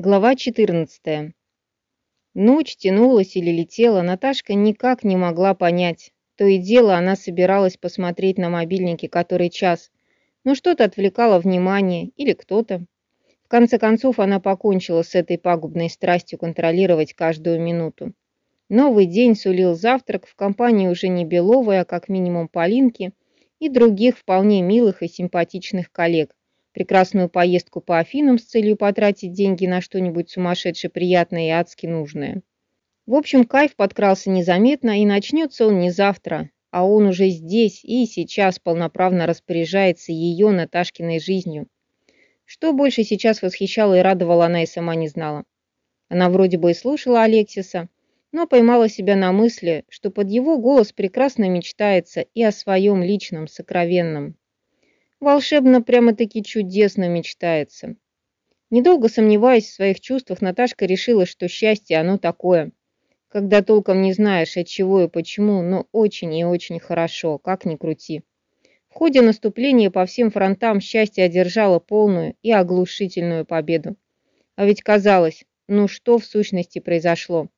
Глава 14. Ночь тянулась или летела, Наташка никак не могла понять. То и дело она собиралась посмотреть на мобильнике который час, но что-то отвлекало внимание или кто-то. В конце концов она покончила с этой пагубной страстью контролировать каждую минуту. Новый день сулил завтрак в компании уже не Беловой, а как минимум Полинки и других вполне милых и симпатичных коллег, прекрасную поездку по Афинам с целью потратить деньги на что-нибудь сумасшедше приятное и адски нужное. В общем, кайф подкрался незаметно, и начнется он не завтра, а он уже здесь и сейчас полноправно распоряжается ее, Наташкиной, жизнью. Что больше сейчас восхищало и радовало, она и сама не знала. Она вроде бы и слушала Алексиса, но поймала себя на мысли, что под его голос прекрасно мечтается и о своем личном, сокровенном. Волшебно, прямо-таки чудесно мечтается. Недолго сомневаясь в своих чувствах, Наташка решила, что счастье оно такое, когда толком не знаешь от чего и почему, но очень и очень хорошо, как ни крути. В ходе наступления по всем фронтам счастье одержало полную и оглушительную победу. А ведь казалось, ну что в сущности произошло?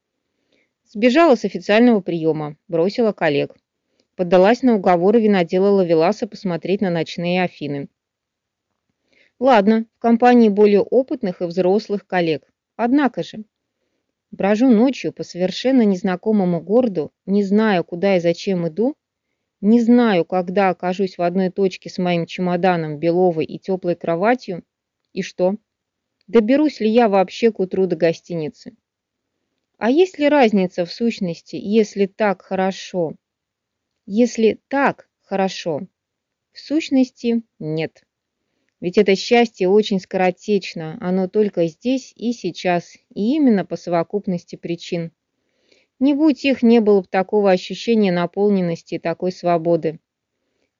Сбежала с официального приема, бросила коллег поддалась на уговоры винодела Лавеласа посмотреть на ночные Афины. Ладно, в компании более опытных и взрослых коллег. Однако же, брожу ночью по совершенно незнакомому городу, не знаю, куда и зачем иду, не знаю, когда окажусь в одной точке с моим чемоданом, Беловой и теплой кроватью, и что? Доберусь ли я вообще к утру до гостиницы? А есть ли разница в сущности, если так хорошо? Если так, хорошо. В сущности, нет. Ведь это счастье очень скоротечно, оно только здесь и сейчас, и именно по совокупности причин. Не будь их, не было бы такого ощущения наполненности такой свободы.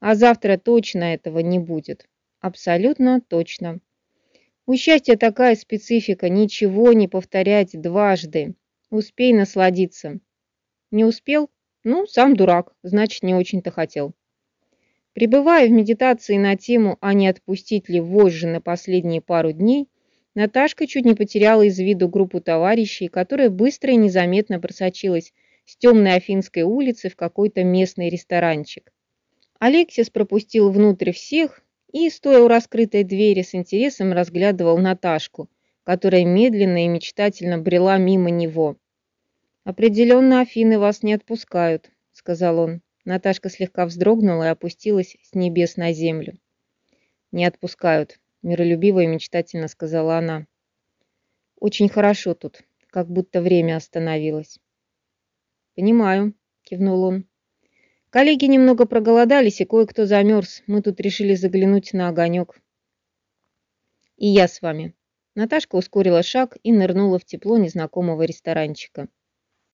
А завтра точно этого не будет. Абсолютно точно. У счастья такая специфика, ничего не повторять дважды. Успей насладиться. Не успел? Ну, сам дурак, значит, не очень-то хотел. Пребывая в медитации на тему «А не отпустить ли вожжи на последние пару дней», Наташка чуть не потеряла из виду группу товарищей, которая быстро и незаметно просочилась с темной Афинской улицы в какой-то местный ресторанчик. Алексис пропустил внутрь всех и, стоя у раскрытой двери, с интересом разглядывал Наташку, которая медленно и мечтательно брела мимо него. «Определенно Афины вас не отпускают», — сказал он. Наташка слегка вздрогнула и опустилась с небес на землю. «Не отпускают», — миролюбиво и мечтательно сказала она. «Очень хорошо тут, как будто время остановилось». «Понимаю», — кивнул он. «Коллеги немного проголодались, и кое-кто замерз. Мы тут решили заглянуть на огонек». «И я с вами». Наташка ускорила шаг и нырнула в тепло незнакомого ресторанчика.